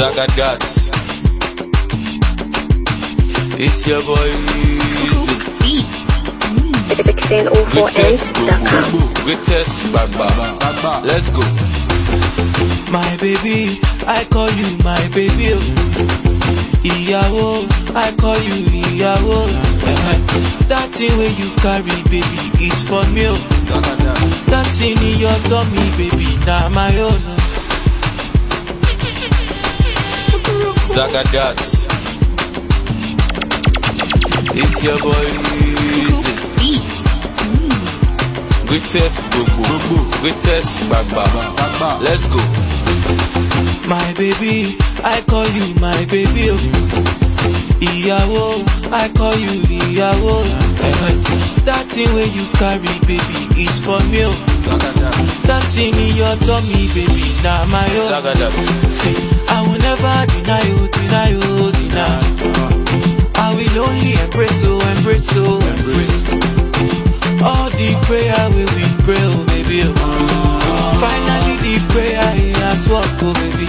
Zagadat. It's your boy. Greatest 1604end.com. Greatest Bagba. Let's go. My baby, I call you my baby. oh. Ìyàwó, I call you ìyàwó. Eh-eh. That thing wey you carry, baby, is for me. oh. That thing in your tummy, baby, na my own. Zagadat. It's your boy. Greatest Gbogbo. Greatest Bagba. Let's go. My baby, I call you my baby. oh. Ìyàwó, I call you ìyàwó. That thing wey you carry, baby, is for me. Oh. That in your tummy, baby, na my own. Say, I will never deny you, deny you, deny. I will only embrace, oh, embrace, oh, embrace. All the prayer we we pray, oh, baby. Finally, the prayer has worked, oh, baby.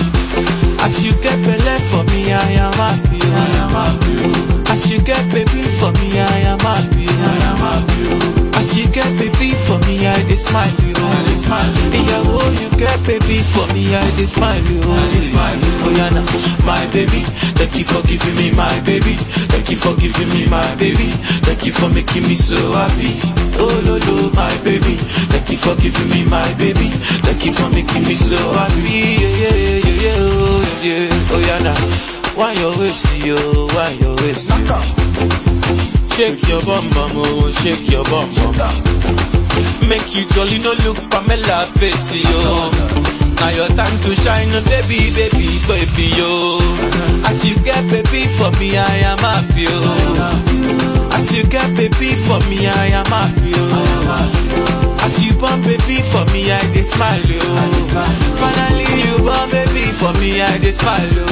As you get belay for me, I am happy, oh. I am happy, oh. As you get baby for me, I am happy, oh. I am happy, oh. As you get baby for me, I dey smile. I dey smile, oh. Ìyàwó, you get baby for me, I dey smile, oh. I dey smile, oh. Yeah, my baby, thank you for giving me my baby. Thank you for giving me my baby. Thank you for making me so happy. Oh, no, no, my baby. Thank you for giving me my baby. Thank you for making me so happy. Yeah, yeah, yeah, yeah, oh, yeah. Oh, yeah, now. Why your waist, yo? Why your waist, yo? Shake your bum bum, oh, shake your bum bum. You jolly, no look Pamela face, yo. Now your time to shine, oh, baby, baby, baby, yo. As you get baby for me, I am happy, yo. As you get baby for me, I am happy, yo. As you born baby for me, I dey smile, yo. Finally you born baby for me, I dey smile, yo.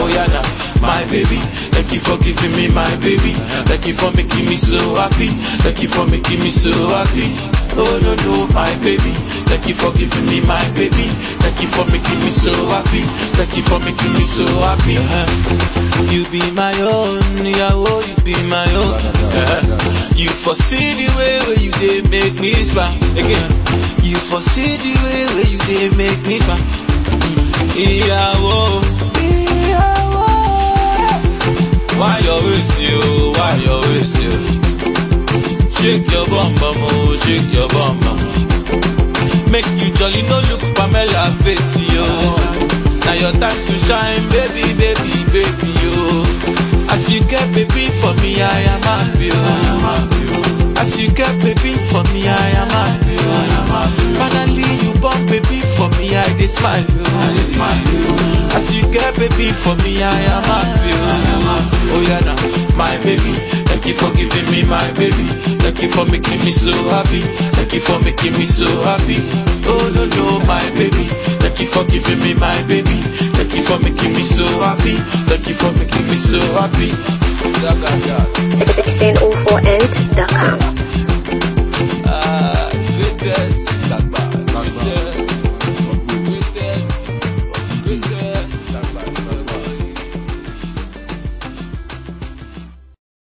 Oh yeah, now, my baby. Thank you for giving me my baby. Thank you for making me so happy. Thank you for making me so happy. Oh no no, my baby. Thank you for giving me my baby. Thank you for making me so happy. Thank you for making me so happy. Uh-huh. You be my own, yeah, oh, you be my own. Uh-huh. You foresee the way where you did make me smile. Again, you foresee the way where you did make me smile. Yeah, oh, yeah, why you waste you? Shake your bum bum, oh, shake your bum bum. Make you jolly, no look Pamela face, yo. Now your time to shine, baby, baby, baby, yo. As you get baby for me, I am happy, yo. As you get baby for me, I am happy, yo. Finally you born baby for me, I dey smile, yo. I smile. As you get baby for me, I am happy, yo. Oh yeah, now, my baby. Thank you for giving me my baby. Thank you for making me so happy. Thank you for making me so happy. Oh no no, my baby. Thank you for giving me my baby. Thank you for making me so happy. Thank you for making me so happy. oh 1604end.com.